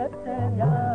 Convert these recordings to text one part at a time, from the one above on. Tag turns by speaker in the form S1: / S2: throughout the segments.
S1: gatanya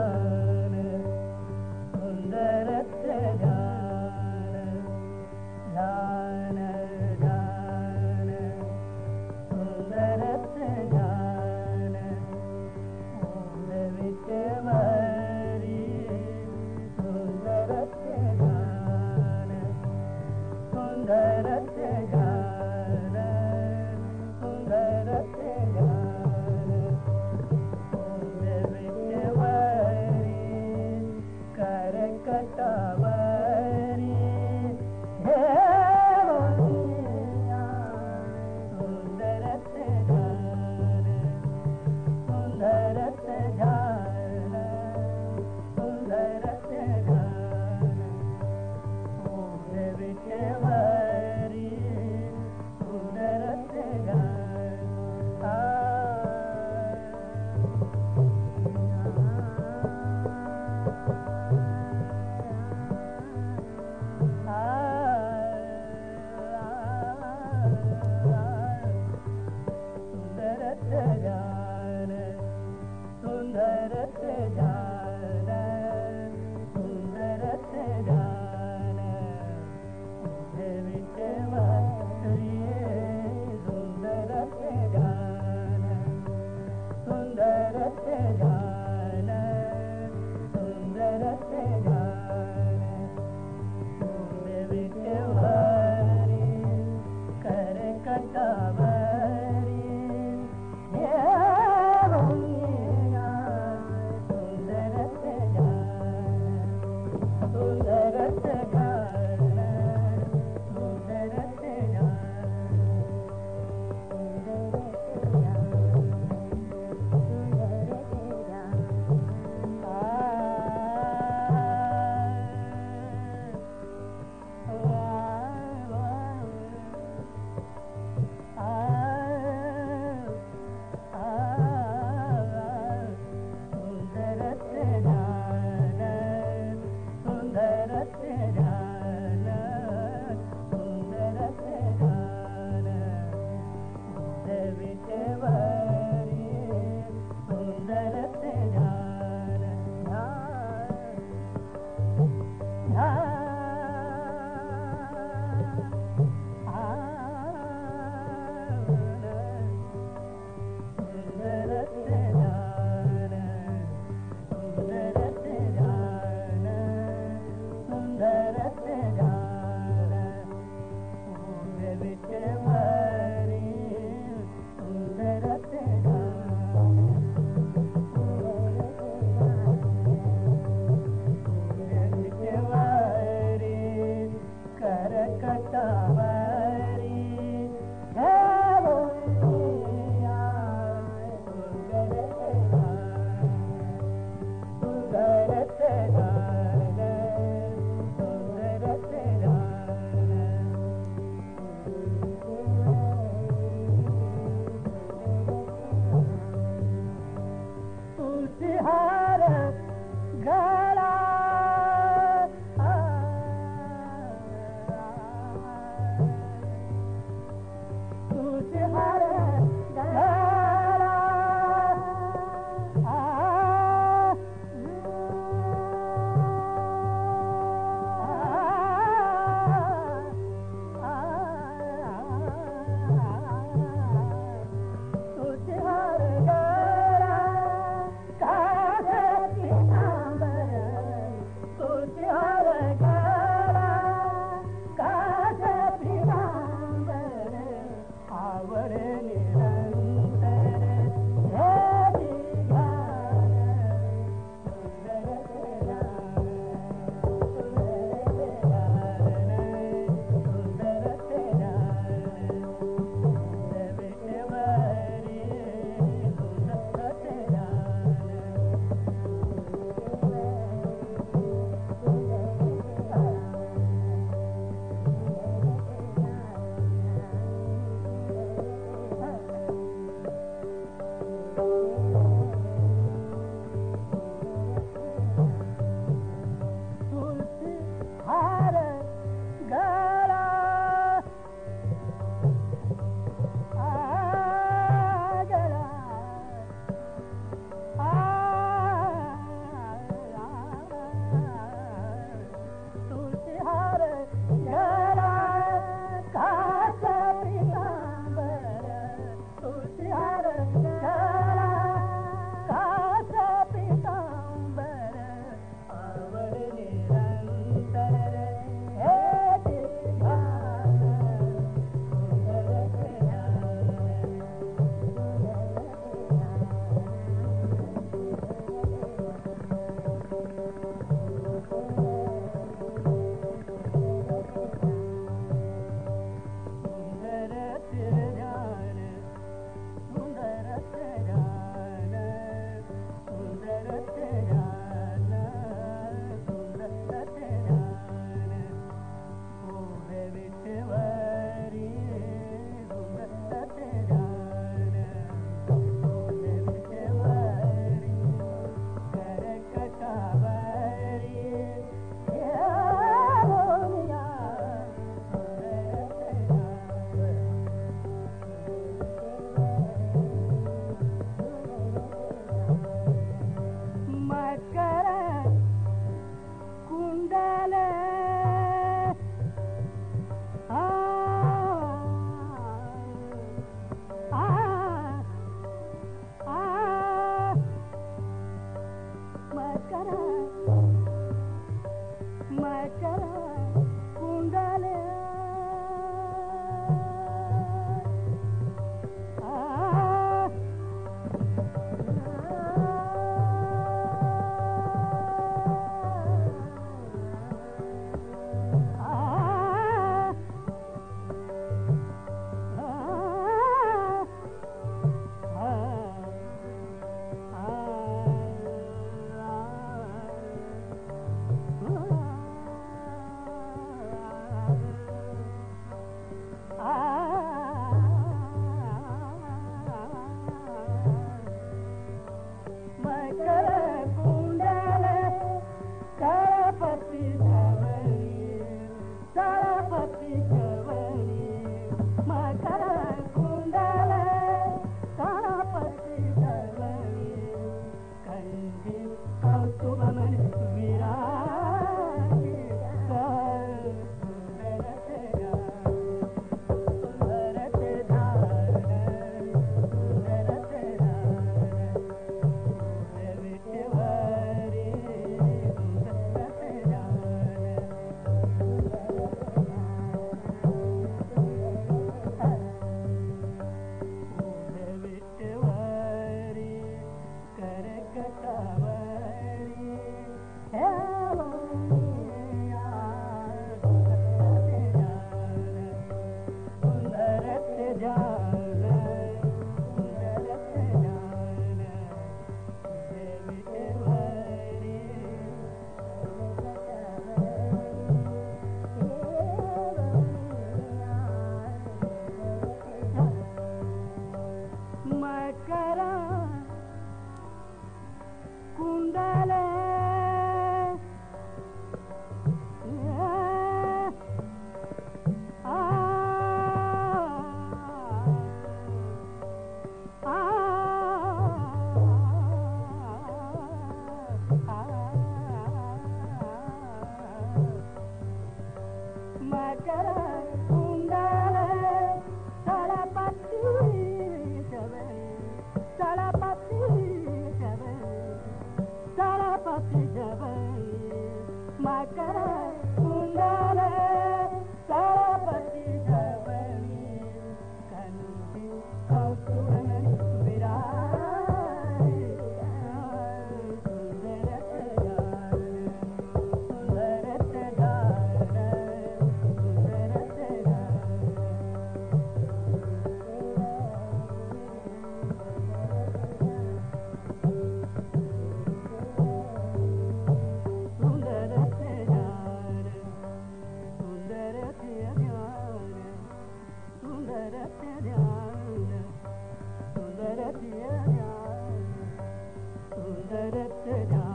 S1: सुंदरत ध्यान